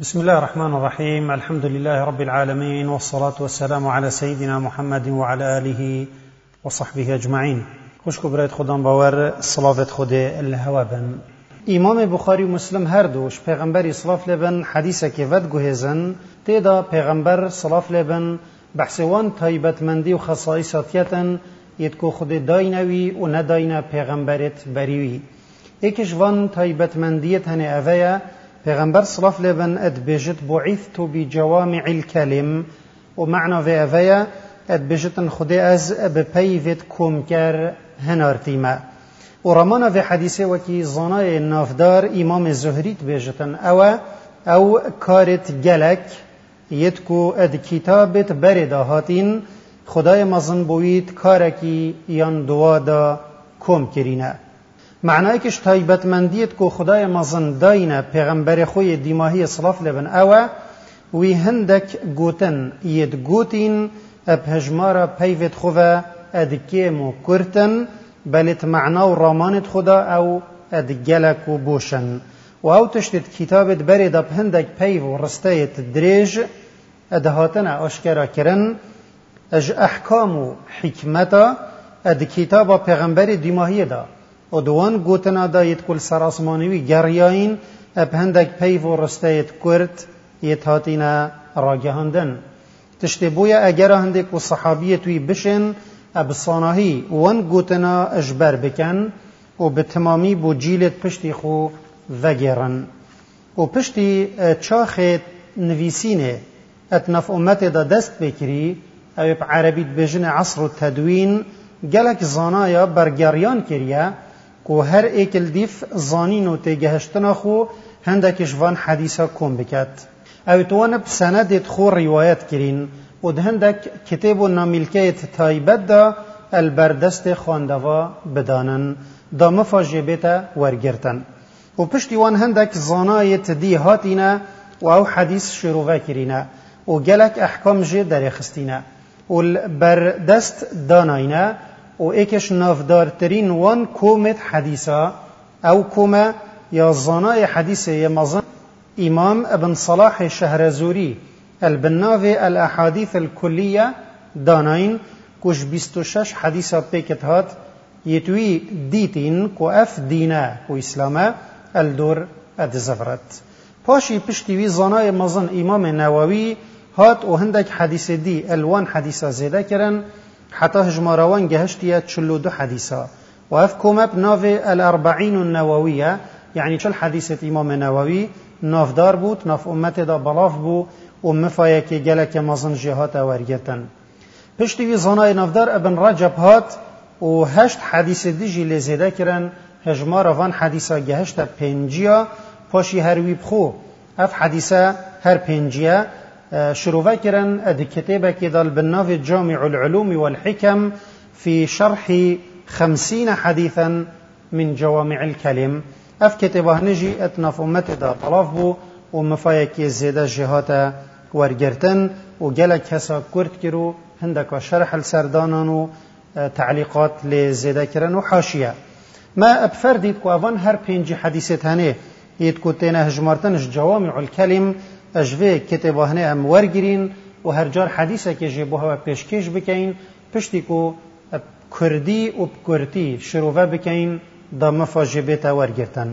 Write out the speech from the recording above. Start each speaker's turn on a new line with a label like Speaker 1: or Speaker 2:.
Speaker 1: بسم الله الرحمن الرحيم الحمد لله رب العالمين والصلاة والسلام على سيدنا محمد وعلى آله وصحبه أجمعين خوشكو برایت خودم باور صلافت خود الهوا بن امام بخاری و مسلم هر دوش پیغمبری صلاف لبن حدیث که ود گوهزن تیدا پیغمبر صلاف لبن بحثوان تایبتمندی و خصائصاتیتن یتکو خود داینوی و نداین پیغمبرت بریوی یکیش وان تایبتمندیت هنه اوه پێغەمبەر سڵف لێبن ئەدبێژت بۆ عیفت و بیجەوامی عیلکەلیم و معنۆڤێ ئەڤەیە ئەدبێژتن خودێ ئەز بپەیڤێت کۆمکار هەنارتیمە و ڕەمانەڤێ حەدیسێ وەکی زۆنایە نافدار ئیمامی زۆهریت بێژتن ئەوە ئەو کارێت گەلەک یەتک و ئەدکیتابێت بەرێدا هاتین خدای مەزن بوویت کارێکی یان دوادا کۆم کرینە معنایکش تایبەتمەندیت کۆ خدایە مەزنداینە پێغەمبەرێ خۆیە دیماهیە سڵاف لەبن ئەوە وی هەندێک گوتن یەت گوتین ئەب هەژمارە پەیوێت خۆڤە ئەدکێم و کورتن بەلێت معنا و ڕامانت خدا ئەو ئەدگەلەک و بۆشن و ئەو تشتت کتابت بەرێدا هەندێک پەیو و ڕستەیەت درێژ ئەدەهاتنە ئاشکێراکردن ئەژ ئەحکام و حیکمەتە ئەد کتابە پێغەمبەری دیماهیەدا ئۆدوان گۆتەنادایەت کول سەراسمانەوی گەڕیاین ئەپ هەندێک پەیڤ و ڕستەیەت کورد یەت هاتینە ڕاگەهاندن تشتێ بۆیە ئەگەرە هەندێک و سەحابیە توی بشێن ئەب ساناهی وەن گوتنا ئەژبەر بکەن و بتمامی بۆ جیلت پشتی خۆ وەگێڕن و پشتی چاخێت نویسینێ ئەت نەف ئومەتێدا دەست بکری ئەوێ عەرەبیت بێژنە عەسر و تەدوین گەلک زانایە بەرگەڕیان کریە کو هەر ئێکل دیف زانین و تێگەهشتنە خۆ هەندێکیشوان حەدیسە کۆم بکات ئەوێ توانە پسەنە دێت خۆ ڕیواەت کرین و هەندێک کتێب و نامیلکەیت تایبەتدا ئەلبەردەستی خواندەوە بدانن دا مەفاژێ بێتە وەرگرتن و پشتیوان هەندێک زانایەت دی هاتینە و ئەو حەدیس شێروڤە کرینە و گەلک ئەحکام ژێ دەرێخستینە و بەردەست داناینە و ئێکش نافدارترین وان کۆمت حەدیسە ئەو کۆمە یا زانای حەدیسێ یەمەزن ئیمام ئەبن سەلاحی شەهرەزووری البناوێ ئەلئەحادیث الکلیە داناین کوش 26 حەدیسە پێکت هات یەتوی دیتین کو ئەف دینە و ئیسلامە ئەلدۆر ئەدزەفرەت پاشی پشتیوی زانای مەزن ئیمامی نەوەوی هات و هەندێک حەدیسە دی ئەلوان حەدیسە زێدەکەرن حتى هجماروان جهشتيا تشلو دو حديثا وهف كومب نافي الأربعين النووية يعني شل حديثة إمام النووي ناف دار بوت ناف أمتي دا بلاف بو ومفايا كي جلك مزن جهات وريتن پشتی زنای نافدار ابن رجب هات و هشت حدیث دیجی لزیده کرن هجمار وان حدیثا گهشت پنجیا پاشی هر ویب خو اف حدیثا هر پنجیا شروع كرا أد كتابك دال بالنافي جامع العلوم والحكم في شرح خمسين حديثا من جوامع الكلم اف كتابه نجي اتناف امتي دا طلاف بو ومفايك زيدا جهات ورگرتن وجلك هسا كرت كرو هندك شرح السردانان و تعليقات لزيدا كرن وحاشية ما ابفردت كوافان هر بينجي حديثت هنه يتكو تينا هجمارتنش جوامع الكلم ئەژێ کتێباهنێ ئەم وەرگین و هەرجار حەدیسەکێژێ بۆ هەوە پێشکێش بکەین پشتی و کوردی و کوردی شرۆڤە بکەین دامەفاژێ بێتە وەرگرتن